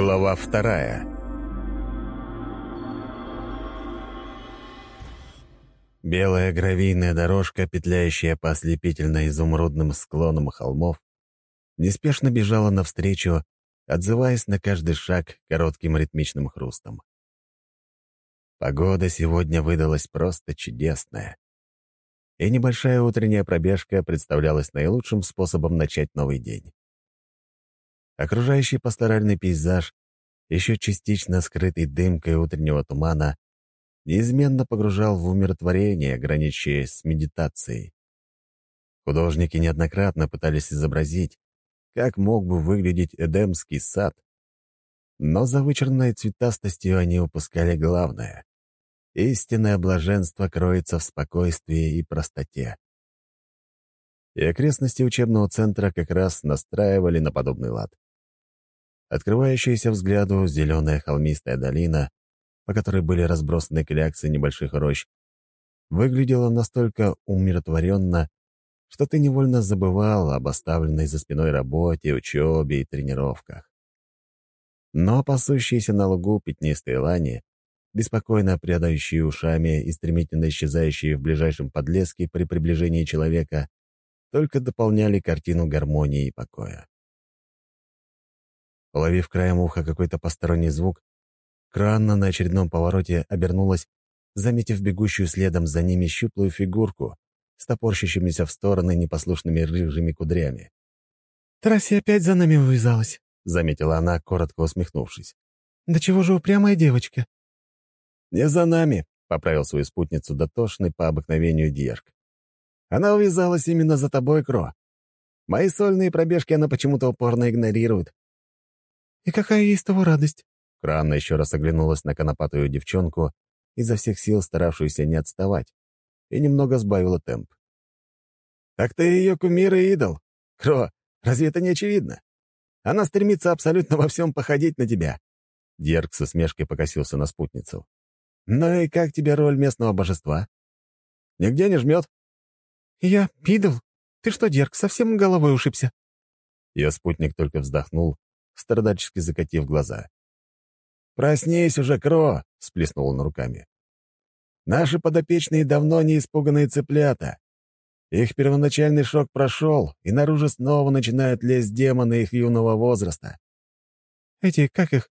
Глава вторая Белая гравийная дорожка, петляющая по ослепительно-изумрудным склонам холмов, неспешно бежала навстречу, отзываясь на каждый шаг коротким ритмичным хрустом. Погода сегодня выдалась просто чудесная. И небольшая утренняя пробежка представлялась наилучшим способом начать новый день. Окружающий пасторальный пейзаж, еще частично скрытый дымкой утреннего тумана, неизменно погружал в умиротворение, граничащее с медитацией. Художники неоднократно пытались изобразить, как мог бы выглядеть Эдемский сад, но за вычурной цветастостью они упускали главное. Истинное блаженство кроется в спокойствии и простоте. И окрестности учебного центра как раз настраивали на подобный лад. Открывающаяся взгляду зеленая холмистая долина, по которой были разбросаны кляксы небольших рощ, выглядела настолько умиротворенно, что ты невольно забывал об оставленной за спиной работе, учебе и тренировках. Но пасущиеся на лугу пятнистые лани, беспокойно прядающие ушами и стремительно исчезающие в ближайшем подлеске при приближении человека, только дополняли картину гармонии и покоя. Уловив краем уха какой-то посторонний звук, Кранна на очередном повороте обернулась, заметив бегущую следом за ними щуплую фигурку с топорщащимися в стороны непослушными рыжими кудрями. «Трасси опять за нами увязалась», — заметила она, коротко усмехнувшись. «Да чего же упрямая девочка?» «Не за нами», — поправил свою спутницу дотошный по обыкновению Дьерк. «Она увязалась именно за тобой, Кро. Мои сольные пробежки она почему-то упорно игнорирует. «И какая есть того радость?» Кранна еще раз оглянулась на конопатую девчонку, изо всех сил старавшуюся не отставать, и немного сбавила темп. «Так ты ее кумир и идол. Кро, разве это не очевидно? Она стремится абсолютно во всем походить на тебя». Дерг со смешкой покосился на спутницу. «Ну и как тебе роль местного божества? Нигде не жмет?» «Я идол? Ты что, Дерг, совсем головой ушибся?» Ее спутник только вздохнул страдальчески закатив глаза. «Проснись уже, Кро!» — сплеснул он руками. «Наши подопечные давно не испуганные цыплята. Их первоначальный шок прошел, и наружу снова начинают лезть демоны их юного возраста». «Эти, как их,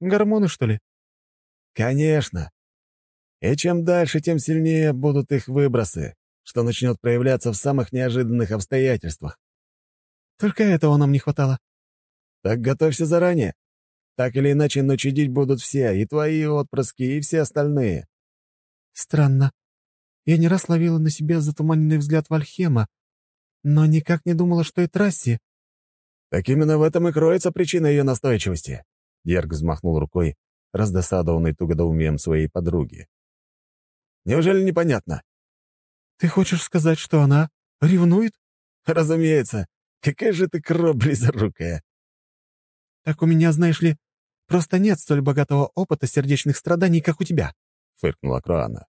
гормоны, что ли?» «Конечно. И чем дальше, тем сильнее будут их выбросы, что начнет проявляться в самых неожиданных обстоятельствах». «Только этого нам не хватало». Так готовься заранее. Так или иначе, но чудить будут все, и твои отпрыски, и все остальные». «Странно. Я не раз ловила на себе затуманенный взгляд Вальхема, но никак не думала, что и Трасси». «Так именно в этом и кроется причина ее настойчивости», — Дерг взмахнул рукой, раздосадованный тугодоумием своей подруги. «Неужели непонятно?» «Ты хочешь сказать, что она ревнует?» «Разумеется. Какая же ты кровь близорукая!» «Так у меня, знаешь ли, просто нет столь богатого опыта сердечных страданий, как у тебя», — фыркнула Кроана.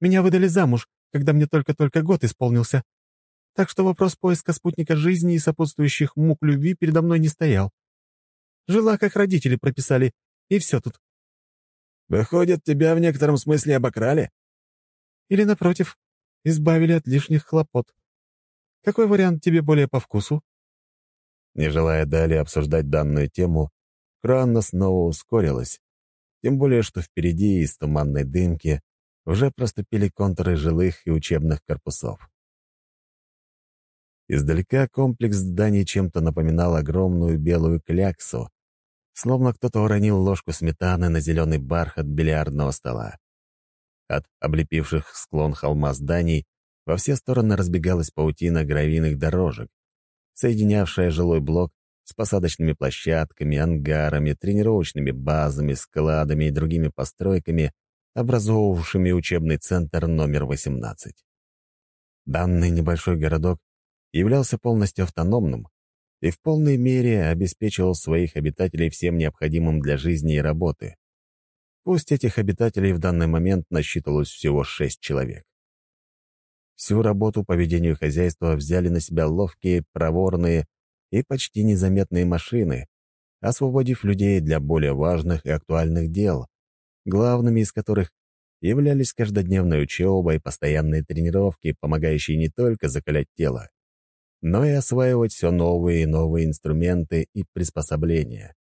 «Меня выдали замуж, когда мне только-только год исполнился. Так что вопрос поиска спутника жизни и сопутствующих мук любви передо мной не стоял. Жила, как родители прописали, и все тут». «Выходит, тебя в некотором смысле обокрали?» «Или, напротив, избавили от лишних хлопот. Какой вариант тебе более по вкусу?» Не желая далее обсуждать данную тему, Кранна снова ускорилась, тем более что впереди из туманной дымки уже проступили контуры жилых и учебных корпусов. Издалека комплекс зданий чем-то напоминал огромную белую кляксу, словно кто-то уронил ложку сметаны на зеленый бархат бильярдного стола. От облепивших склон холма зданий во все стороны разбегалась паутина гравийных дорожек, соединявшая жилой блок с посадочными площадками, ангарами, тренировочными базами, складами и другими постройками, образовывавшими учебный центр номер 18. Данный небольшой городок являлся полностью автономным и в полной мере обеспечивал своих обитателей всем необходимым для жизни и работы. Пусть этих обитателей в данный момент насчитывалось всего шесть человек. Всю работу по ведению хозяйства взяли на себя ловкие, проворные и почти незаметные машины, освободив людей для более важных и актуальных дел, главными из которых являлись каждодневная учеба и постоянные тренировки, помогающие не только закалять тело, но и осваивать все новые и новые инструменты и приспособления.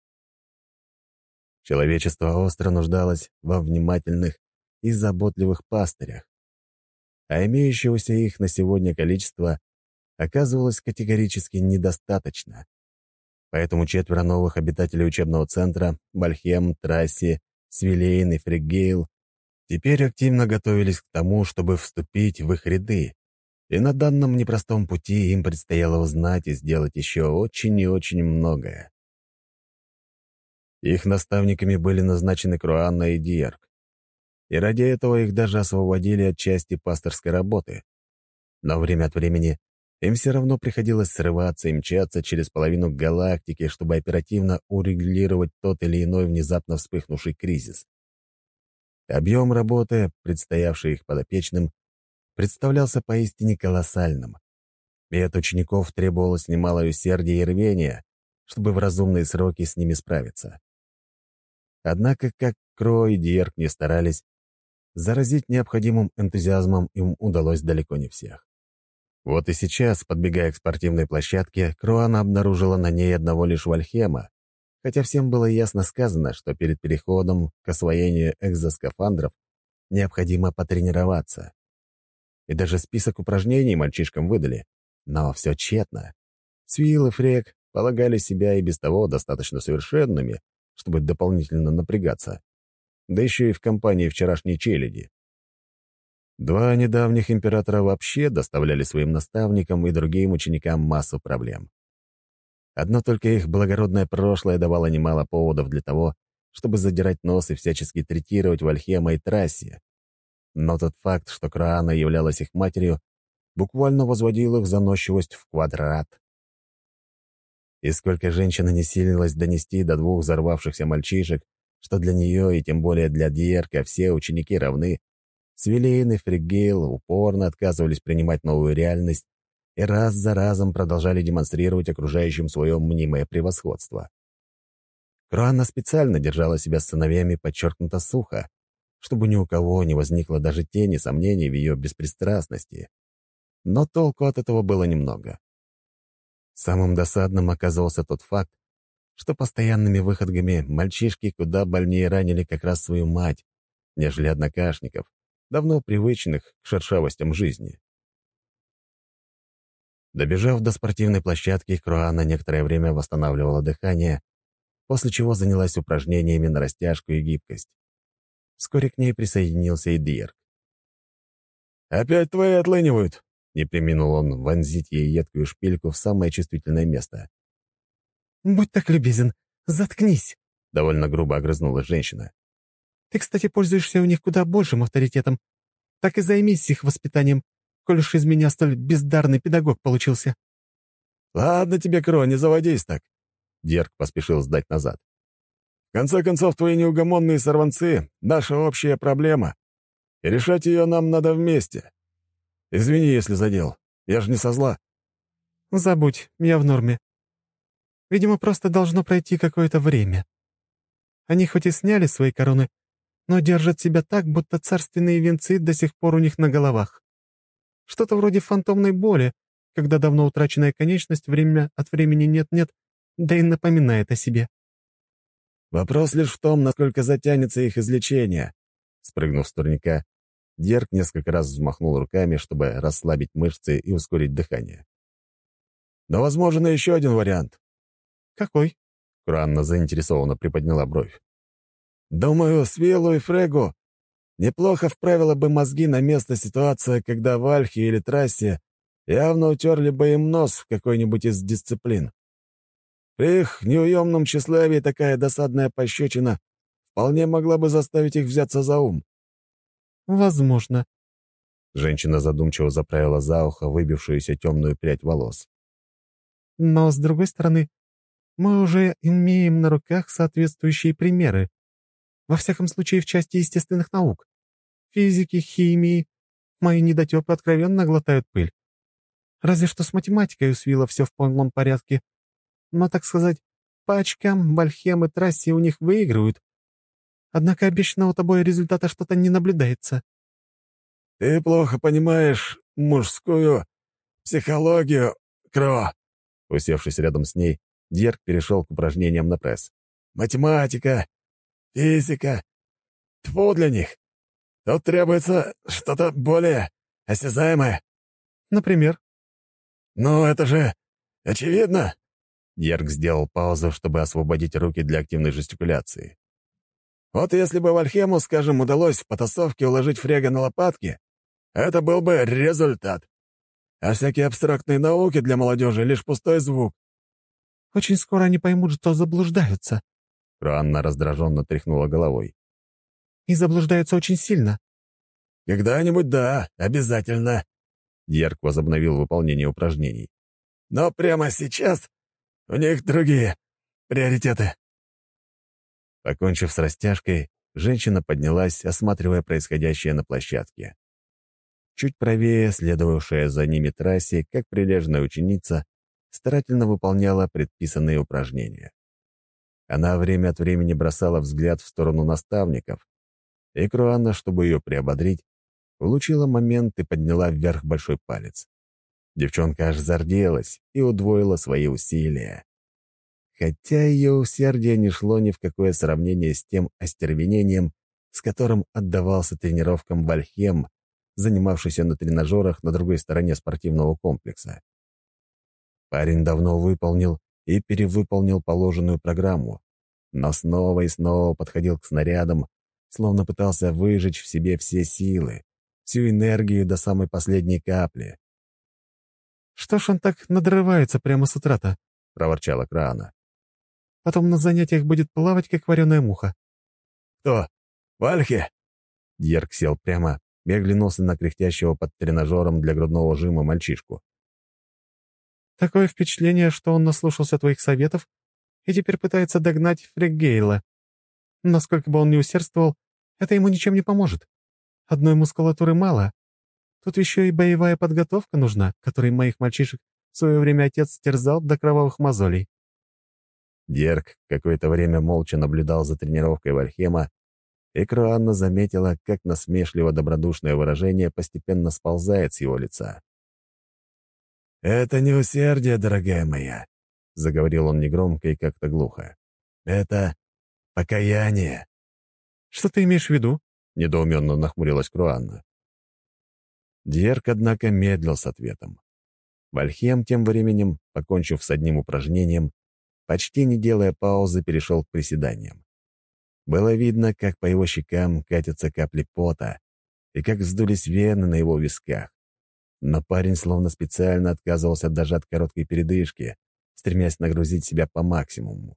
Человечество остро нуждалось во внимательных и заботливых пастырях, а имеющегося их на сегодня количество оказывалось категорически недостаточно. Поэтому четверо новых обитателей учебного центра — Бальхем, Трасси, Свилейн и Фригейл — теперь активно готовились к тому, чтобы вступить в их ряды, и на данном непростом пути им предстояло узнать и сделать еще очень и очень многое. Их наставниками были назначены Круанна и Диерк. И ради этого их даже освободили от части пасторской работы. Но время от времени им все равно приходилось срываться и мчаться через половину галактики, чтобы оперативно урегулировать тот или иной внезапно вспыхнувший кризис. Объем работы, предстоявший их подопечным, представлялся поистине колоссальным. И от учеников требовалось немалое усердие и рвение, чтобы в разумные сроки с ними справиться. Однако, как Кро и Диерк не старались, заразить необходимым энтузиазмом им удалось далеко не всех. Вот и сейчас, подбегая к спортивной площадке, Круана обнаружила на ней одного лишь Вальхема, хотя всем было ясно сказано, что перед переходом к освоению экзоскафандров необходимо потренироваться. И даже список упражнений мальчишкам выдали, но все тщетно. Свил и Фрек полагали себя и без того достаточно совершенными, чтобы дополнительно напрягаться. Да еще и в компании вчерашней челяди. Два недавних императора вообще доставляли своим наставникам и другим ученикам массу проблем. Одно только их благородное прошлое давало немало поводов для того, чтобы задирать нос и всячески третировать Вальхема и Трассе. Но тот факт, что Краана являлась их матерью, буквально возводил их заносчивость в квадрат. И сколько женщина не силилась донести до двух взорвавшихся мальчишек, что для нее и тем более для Диерка все ученики равны, Свилейн и Фригейл упорно отказывались принимать новую реальность и раз за разом продолжали демонстрировать окружающим свое мнимое превосходство. Круанна специально держала себя с сыновьями подчеркнуто сухо, чтобы ни у кого не возникло даже тени сомнений в ее беспристрастности. Но толку от этого было немного. Самым досадным оказался тот факт, что постоянными выходками мальчишки куда больнее ранили как раз свою мать, нежели однокашников, давно привычных к шершавостям жизни. Добежав до спортивной площадки, Круана некоторое время восстанавливала дыхание, после чего занялась упражнениями на растяжку и гибкость. Вскоре к ней присоединился и Дирк. «Опять твои отлынивают!» — не применил он вонзить ей едкую шпильку в самое чувствительное место. «Будь так любезен, заткнись!» — довольно грубо огрызнулась женщина. Ты, кстати, пользуешься у них куда большим авторитетом. Так и займись их воспитанием, коль уж из меня столь бездарный педагог получился». «Ладно тебе, Кро, не заводись так». Дерг поспешил сдать назад. «В конце концов, твои неугомонные сорванцы — наша общая проблема. И решать ее нам надо вместе. Извини, если задел. Я же не со зла». «Забудь, я в норме. Видимо, просто должно пройти какое-то время. Они хоть и сняли свои короны, но держат себя так, будто царственные венцы до сих пор у них на головах. Что-то вроде фантомной боли, когда давно утраченная конечность время от времени нет-нет, да и напоминает о себе. «Вопрос лишь в том, насколько затянется их излечение». Спрыгнув с турника, Дерг несколько раз взмахнул руками, чтобы расслабить мышцы и ускорить дыхание. «Но возможен еще один вариант». «Какой?» Кранна заинтересованно приподняла бровь. Думаю, Свилу и Фрегу неплохо вправила бы мозги на место ситуация, когда в Альхе или трассе явно утерли бы им нос в какой-нибудь из дисциплин. При их неуемном тщеславии такая досадная пощечина вполне могла бы заставить их взяться за ум. «Возможно». Женщина задумчиво заправила за ухо выбившуюся темную прядь волос. «Но, с другой стороны, мы уже имеем на руках соответствующие примеры. Во всяком случае, в части естественных наук. Физики, химии. Мои недотепы откровенно глотают пыль. Разве что с математикой у Свила все в полном порядке. Но, так сказать, по очкам Вальхем и трассе у них выигрывают. Однако обещанного тобой результата что-то не наблюдается». «Ты плохо понимаешь мужскую психологию, Кро». Усевшись рядом с ней, Дерг перешел к упражнениям на пресс. «Математика, физика. Тьфу для них. Тут требуется что-то более осязаемое». «Например?» «Ну, это же очевидно». Дерг сделал паузу, чтобы освободить руки для активной жестикуляции. «Вот если бы Вальхему, скажем, удалось в потасовке уложить Фрега на лопатки, это был бы результат. А всякие абстрактные науки для молодежи — лишь пустой звук. Очень скоро они поймут, что заблуждаются. Ранна раздраженно тряхнула головой. И заблуждаются очень сильно. Когда-нибудь да, обязательно. Дерк возобновил выполнение упражнений. Но прямо сейчас у них другие приоритеты. Покончив с растяжкой, женщина поднялась, осматривая происходящее на площадке. Чуть правее, следовавшая за ними трассе, как прилежная ученица, старательно выполняла предписанные упражнения. Она время от времени бросала взгляд в сторону наставников, и Круанна, чтобы ее приободрить, улучила момент и подняла вверх большой палец. Девчонка аж зарделась и удвоила свои усилия. Хотя ее усердие не шло ни в какое сравнение с тем остервенением, с которым отдавался тренировкам Вальхем, занимавшийся на тренажерах на другой стороне спортивного комплекса. Парень давно выполнил и перевыполнил положенную программу, но снова и снова подходил к снарядам, словно пытался выжечь в себе все силы, всю энергию до самой последней капли. «Что ж он так надрывается прямо с утра-то?» — проворчала Краана. «Потом на занятиях будет плавать, как вареная муха». «Кто? Вальхи?» Дьерк сел прямо и оглянулся на кряхтящего под тренажером для грудного жима мальчишку. Такое впечатление, что он наслушался твоих советов и теперь пытается догнать Фрегейла. Насколько бы он ни усердствовал, это ему ничем не поможет. Одной мускулатуры мало. Тут еще и боевая подготовка нужна, которой моих мальчишек в свое время отец терзал до кровавых мозолей. Дерг какое-то время молча наблюдал за тренировкой Вальхема, и Круанна заметила, как насмешливо-добродушное выражение постепенно сползает с его лица. «Это не усердие, дорогая моя», — заговорил он негромко и как-то глухо. «Это покаяние». «Что ты имеешь в виду?» — недоуменно нахмурилась Круанна. Дьерк, однако, медлил с ответом. Вальхем тем временем, покончив с одним упражнением, почти не делая паузы, перешел к приседаниям. Было видно, как по его щекам катятся капли пота и как вздулись вены на его висках но парень словно специально отказывался даже от короткой передышки, стремясь нагрузить себя по максимуму.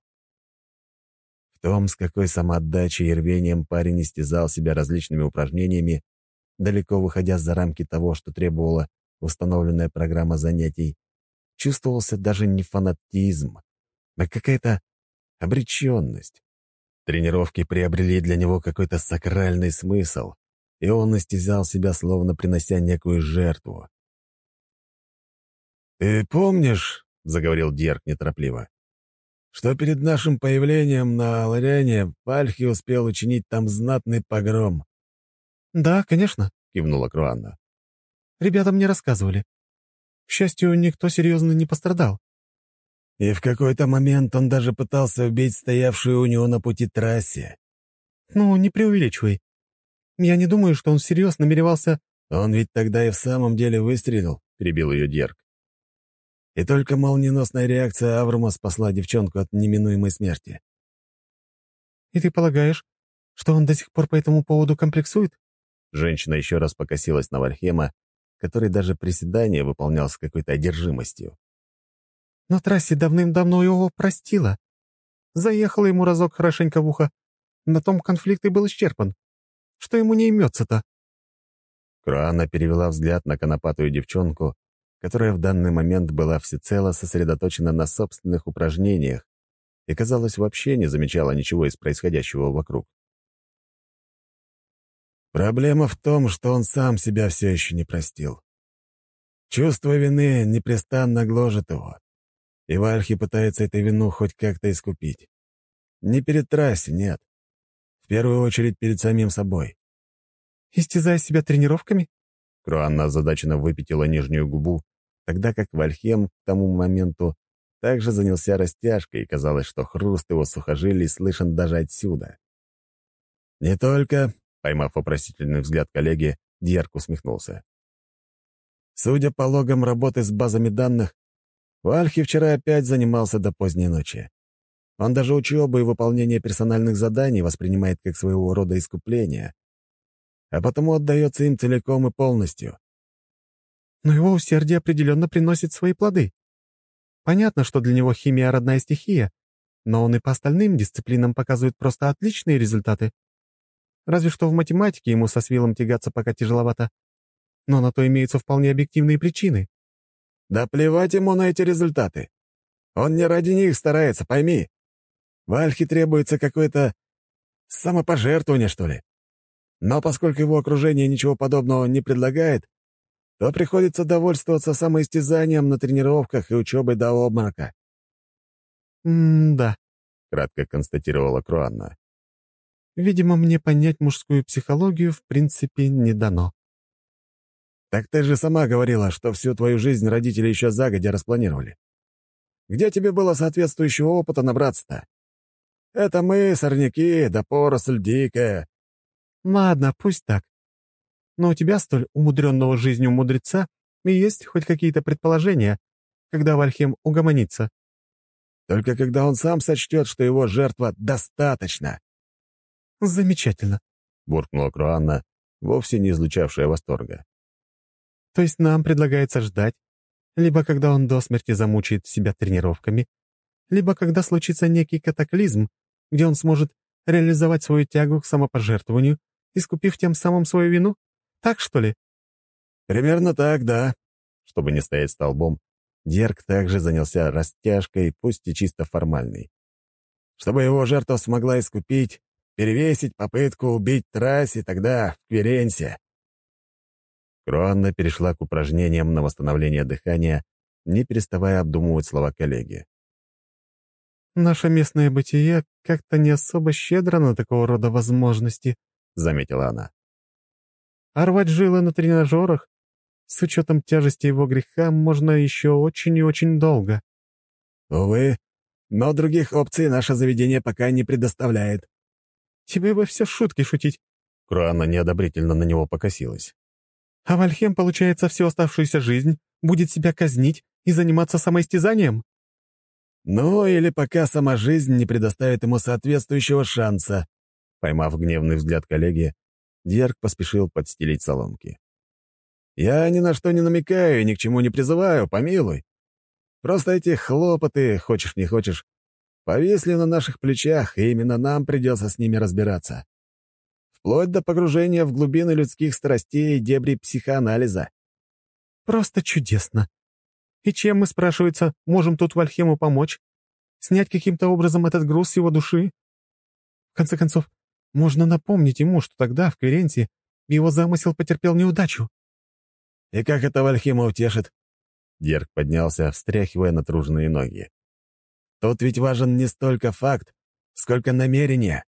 В том, с какой самоотдачей и рвением парень истязал себя различными упражнениями, далеко выходя за рамки того, что требовала установленная программа занятий, чувствовался даже не фанатизм, а какая-то обреченность. Тренировки приобрели для него какой-то сакральный смысл, и он истязал себя, словно принося некую жертву. «Ты помнишь, — заговорил Дерк неторопливо, — что перед нашим появлением на Лориане Пальхи успел учинить там знатный погром?» «Да, конечно», — кивнула Круанна. «Ребята мне рассказывали. К счастью, никто серьезно не пострадал». «И в какой-то момент он даже пытался убить стоявшую у него на пути трассе». «Ну, не преувеличивай. Я не думаю, что он всерьез намеревался...» «Он ведь тогда и в самом деле выстрелил», — перебил ее Дерк. И только молниеносная реакция Аврума спасла девчонку от неминуемой смерти. «И ты полагаешь, что он до сих пор по этому поводу комплексует?» Женщина еще раз покосилась на Вальхема, который даже приседания выполнял с какой-то одержимостью. «Но трассе давным-давно его простила. Заехала ему разок хорошенько в ухо. На том конфликт и был исчерпан. Что ему не имется-то?» Круана перевела взгляд на конопатую девчонку, которая в данный момент была всецело сосредоточена на собственных упражнениях и, казалось, вообще не замечала ничего из происходящего вокруг. Проблема в том, что он сам себя все еще не простил. Чувство вины непрестанно гложет его. и Вальхи пытается эту вину хоть как-то искупить. Не перед трассе, нет. В первую очередь перед самим собой. «Истязая себя тренировками?» Круанна озадаченно выпятила нижнюю губу, тогда как Вальхем к тому моменту также занялся растяжкой, и казалось, что хруст его сухожилий слышен даже отсюда. «Не только», — поймав вопросительный взгляд коллеги, Дьерк усмехнулся. «Судя по логам работы с базами данных, Вальхи вчера опять занимался до поздней ночи. Он даже учебу и выполнение персональных заданий воспринимает как своего рода искупление, а потому отдается им целиком и полностью. Но его усердие определенно приносит свои плоды. Понятно, что для него химия — родная стихия, но он и по остальным дисциплинам показывает просто отличные результаты. Разве что в математике ему со свилом тягаться пока тяжеловато. Но на то имеются вполне объективные причины. Да плевать ему на эти результаты. Он не ради них старается, пойми. Вальхе требуется какое-то самопожертвование, что ли. Но поскольку его окружение ничего подобного не предлагает, то приходится довольствоваться самоистязанием на тренировках и учебой до обморока. «М-да», — кратко констатировала Круанна. «Видимо, мне понять мужскую психологию в принципе не дано». «Так ты же сама говорила, что всю твою жизнь родители еще загодя распланировали. Где тебе было соответствующего опыта набраться-то? Это мы, сорняки, да поросль дикая». «Ладно, пусть так. Но у тебя, столь умудренного жизнью мудреца, и есть хоть какие-то предположения, когда Вальхем угомонится?» «Только когда он сам сочтет, что его жертва достаточно». «Замечательно», — буркнула Круанна, вовсе не излучавшая восторга. «То есть нам предлагается ждать, либо когда он до смерти замучает себя тренировками, либо когда случится некий катаклизм, где он сможет реализовать свою тягу к самопожертвованию, искупив тем самым свою вину? Так, что ли?» «Примерно так, да». Чтобы не стоять столбом, Дерг также занялся растяжкой, пусть и чисто формальной. Чтобы его жертва смогла искупить, перевесить попытку убить Трасси тогда в Кверенсе. Круанна перешла к упражнениям на восстановление дыхания, не переставая обдумывать слова коллеги. «Наше местное бытие как-то не особо щедро на такого рода возможности», — заметила она. «А рвать жилы на тренажерах, с учетом тяжести его греха, можно еще очень и очень долго». «Увы, но других опций наше заведение пока не предоставляет». «Тебе бы все шутки шутить». Круанна неодобрительно на него покосилась. «А Вальхем, получается, всю оставшуюся жизнь будет себя казнить и заниматься самоистязанием?» «Ну, или пока сама жизнь не предоставит ему соответствующего шанса». Поймав гневный взгляд коллеги, Дьярк поспешил подстелить соломки. «Я ни на что не намекаю и ни к чему не призываю, помилуй. Просто эти хлопоты, хочешь не хочешь, повисли на наших плечах, и именно нам придется с ними разбираться. Вплоть до погружения в глубины людских страстей и дебри психоанализа». «Просто чудесно», и чем мы, спрашивается, можем тут Вальхему помочь? Снять каким-то образом этот груз с его души? В конце концов, можно напомнить ему, что тогда, в Кверенте, его замысел потерпел неудачу. «И как это Вальхема утешит?» Дерг поднялся, встряхивая натруженные ноги. «Тут ведь важен не столько факт, сколько намерение.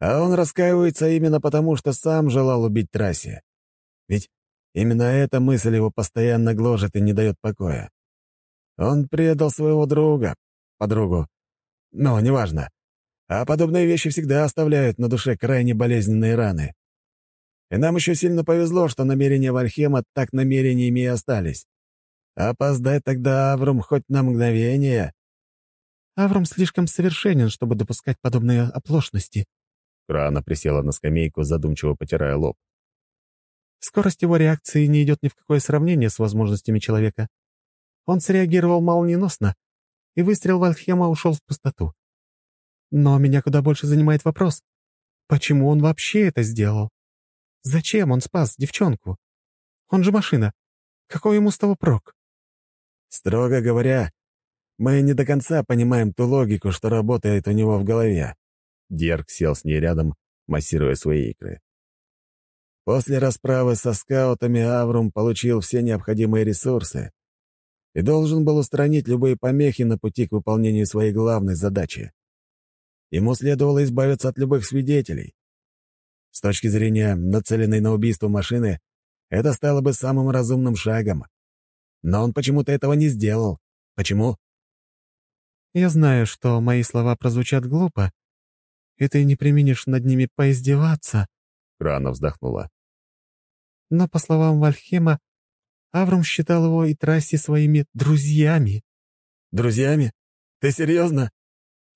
А он раскаивается именно потому, что сам желал убить Трассе. Ведь Именно эта мысль его постоянно гложет и не дает покоя. Он предал своего друга, подругу. Но неважно. А подобные вещи всегда оставляют на душе крайне болезненные раны. И нам еще сильно повезло, что намерения Вальхема так намерениями и остались. Опоздать тогда Аврум хоть на мгновение. Аврум слишком совершенен, чтобы допускать подобные оплошности. Крана присела на скамейку, задумчиво потирая лоб. Скорость его реакции не идет ни в какое сравнение с возможностями человека. Он среагировал молниеносно, и выстрел Вальхема ушел в пустоту. Но меня куда больше занимает вопрос, почему он вообще это сделал? Зачем он спас девчонку? Он же машина. Какой ему с того прок? Строго говоря, мы не до конца понимаем ту логику, что работает у него в голове. Дерг сел с ней рядом, массируя свои икры. После расправы со скаутами Аврум получил все необходимые ресурсы. и должен был устранить любые помехи на пути к выполнению своей главной задачи. Ему следовало избавиться от любых свидетелей. С точки зрения нацеленной на убийство машины, это стало бы самым разумным шагом. Но он почему-то этого не сделал. Почему? «Я знаю, что мои слова прозвучат глупо, и ты не применишь над ними поиздеваться», — Крана вздохнула. «Но, по словам Вальхема, Аврум считал его и Трасси своими друзьями». «Друзьями? Ты серьезно?»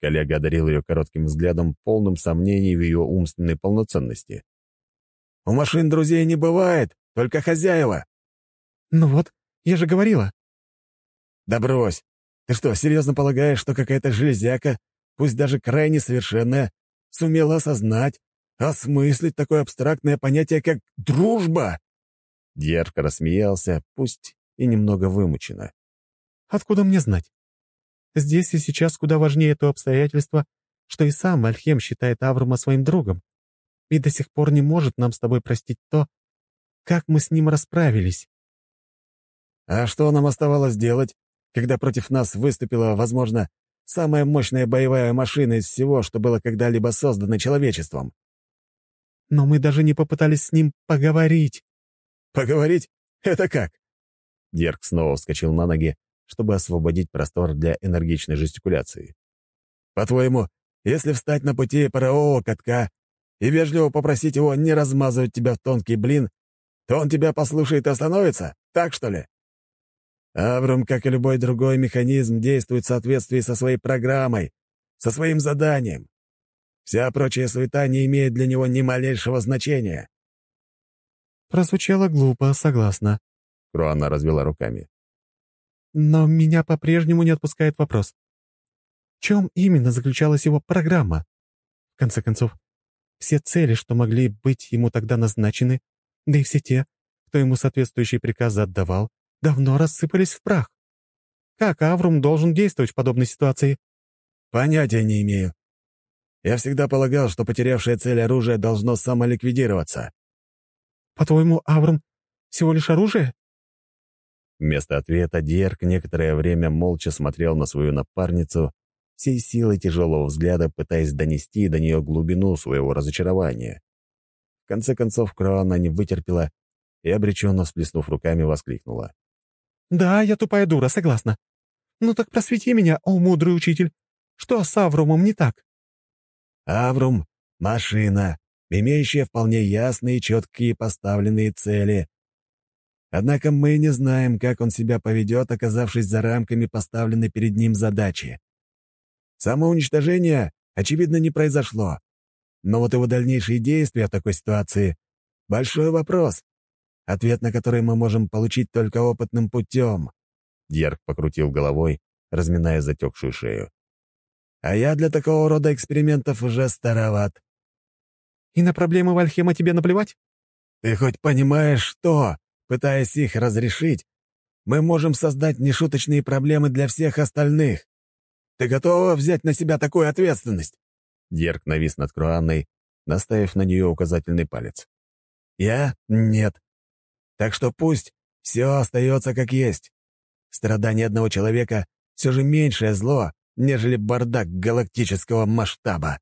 Коллега одарил ее коротким взглядом, полным сомнений в ее умственной полноценности. «У машин друзей не бывает, только хозяева». «Ну вот, я же говорила». «Да брось. Ты что, серьезно полагаешь, что какая-то железяка, пусть даже крайне совершенная, сумела осознать, осмыслить такое абстрактное понятие, как «дружба»?» Дьерк рассмеялся, пусть и немного вымученно. «Откуда мне знать? Здесь и сейчас куда важнее то обстоятельство, что и сам Альхем считает Аврума своим другом и до сих пор не может нам с тобой простить то, как мы с ним расправились». «А что нам оставалось делать, когда против нас выступила, возможно, самая мощная боевая машина из всего, что было когда-либо создано человечеством?» «Но мы даже не попытались с ним поговорить». «Поговорить? Это как?» Дерг снова вскочил на ноги, чтобы освободить простор для энергичной жестикуляции. «По-твоему, если встать на пути парового катка и вежливо попросить его не размазывать тебя в тонкий блин, то он тебя послушает и остановится? Так что ли?» Аврум, как и любой другой механизм, действует в соответствии со своей программой, со своим заданием. Вся прочая суета не имеет для него ни малейшего значения. Прозвучало глупо, согласна. Круана развела руками. Но меня по-прежнему не отпускает вопрос. В чем именно заключалась его программа? В конце концов, все цели, что могли быть ему тогда назначены, да и все те, кто ему соответствующие приказы отдавал, давно рассыпались в прах. Как Аврум должен действовать в подобной ситуации? Понятия не имею. Я всегда полагал, что потерявшее цель оружие должно самоликвидироваться. По-твоему, Аврум всего лишь оружие? Вместо ответа Дерк некоторое время молча смотрел на свою напарницу, всей силой тяжелого взгляда пытаясь донести до нее глубину своего разочарования. В конце концов, Кроана не вытерпела и, обреченно всплеснув руками, воскликнула. «Да, я тупая дура, согласна. Ну так просвети меня, о мудрый учитель. Что с Аврумом не так?» «Аврум — машина, имеющая вполне ясные и четкие поставленные цели. Однако мы не знаем, как он себя поведет, оказавшись за рамками поставленной перед ним задачи. Самоуничтожение, очевидно, не произошло. Но вот его дальнейшие действия в такой ситуации — большой вопрос ответ на который мы можем получить только опытным путем». Дьерк покрутил головой, разминая затекшую шею. «А я для такого рода экспериментов уже староват». «И на проблемы Вальхема тебе наплевать?» «Ты хоть понимаешь, что, пытаясь их разрешить, мы можем создать нешуточные проблемы для всех остальных? Ты готова взять на себя такую ответственность?» Дерк навис над Круанной, наставив на нее указательный палец. «Я? Нет. Так что пусть все остается как есть. Страдание одного человека — все же меньшее зло, нежели бардак галактического масштаба.